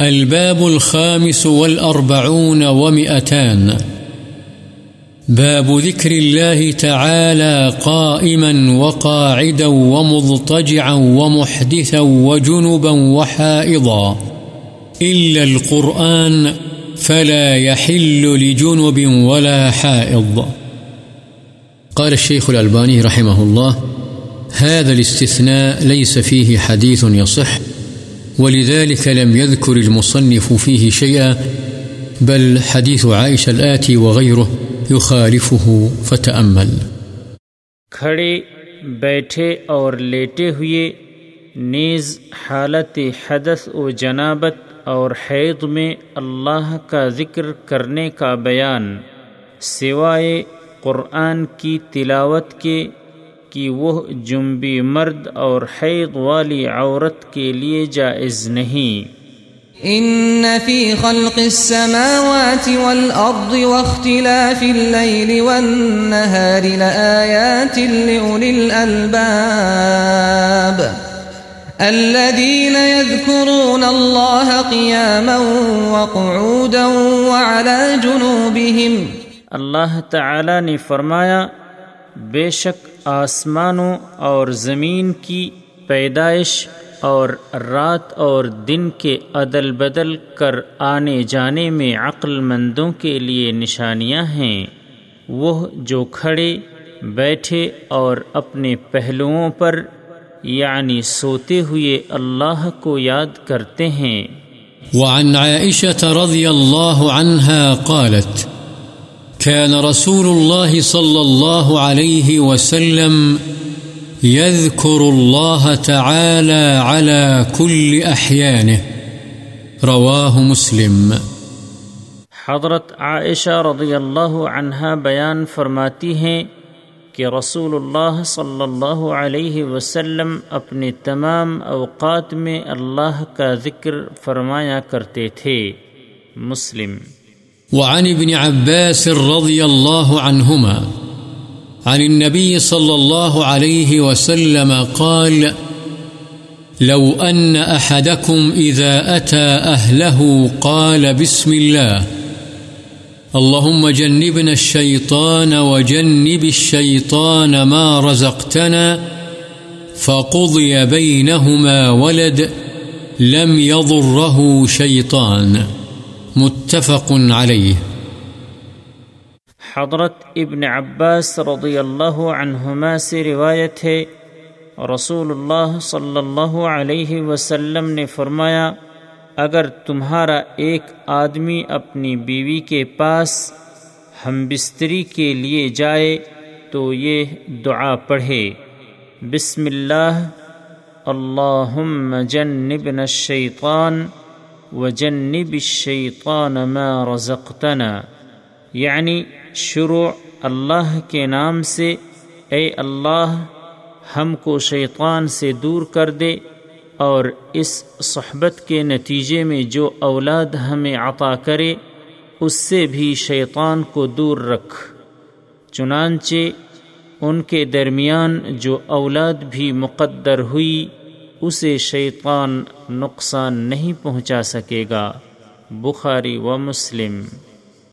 الباب الخامس والأربعون ومئتان. باب ذكر الله تعالى قائما وقاعدا ومضطجعا ومحدثا وجنبا وحائضا. إلا القرآن فلا يحل لجنب ولا حائض. قال الشيخ الألباني رحمه الله، هذا الاستثناء ليس فيه حديث يصح. ولذلك لم يذكر المصنف فيه شيئا، بل حديث عائشة الآتي وغيره يخالفه، فتأمل. کھڑے، بیٹھے اور لیٹے ہوئے، نیز حالت حدث و جنابت اور حید میں اللہ کا ذکر کرنے کا بیان، سوائے قرآن کی تلاوت کے کہ وہ جنبی مرد اور حید والی عورت کے لیے جائز نہیں۔ ان في خلق السماوات والارض واختلاف الليل والنهار لآيات لأولي الألباب الذين يذكرون الله قياما وقعودا وعلى جنوبهم اللہ تعالی نے فرمایا بے شک آسمانوں اور زمین کی پیدائش اور رات اور دن کے عدل بدل کر آنے جانے میں عقل مندوں کے لیے نشانیاں ہیں۔ وہ جو کھڑے، بیٹھے اور اپنے پہلوؤں پر یعنی سوتے ہوئے اللہ کو یاد کرتے ہیں۔ وعن عائشة رضي الله عنها قالت كان رسول الله صلى الله عليه وسلم يذكر الله تعالى على كل أحيانه. رواه مسلم. حضرت عائشہ رضی اللہ عنہا بیان فرماتی ہیں کہ رسول اللہ صلی اللہ علیہ وسلم اپنے تمام اوقات میں اللہ کا ذکر فرمایا کرتے تھے. مسلم وعن ابن عباس رضي الله عنهما عن النبي صلى الله عليه وسلم قال لو أن أحدكم إذا أتى أهله قال بسم الله، اللهم جنبنا الشيطان وجنب الشيطان ما رزقتنا فقضي بينهما ولد، لم يضره شيطان. متفق عليه. حضرت ابن عباس رضی اللہ عنہما سے روایت ہے رسول اللہ صلی اللہ علیہ وسلم نے فرمایا، اگر تمہارا ایک آدمی اپنی بیوی کے پاس ہم بستری کے لیے جائے تو یہ دعا پڑھے۔ بسم اللہ، اللہم جنبنا الشیطان وجنب الشیطان ما رزقتنا یعنی شروع اللہ کے نام سے، اے اللہ، ہم کو شیطان سے دور کر دے اور اس صحبت کے نتیجے میں جو اولاد ہمیں عطا کرے، اس سے بھی شیطان کو دور رکھ۔ چنانچہ ان کے درمیان جو اولاد بھی مقدر ہوئی اسے شیطان نقصان نہیں پہنچا سکے گا۔ بخاری و مسلم۔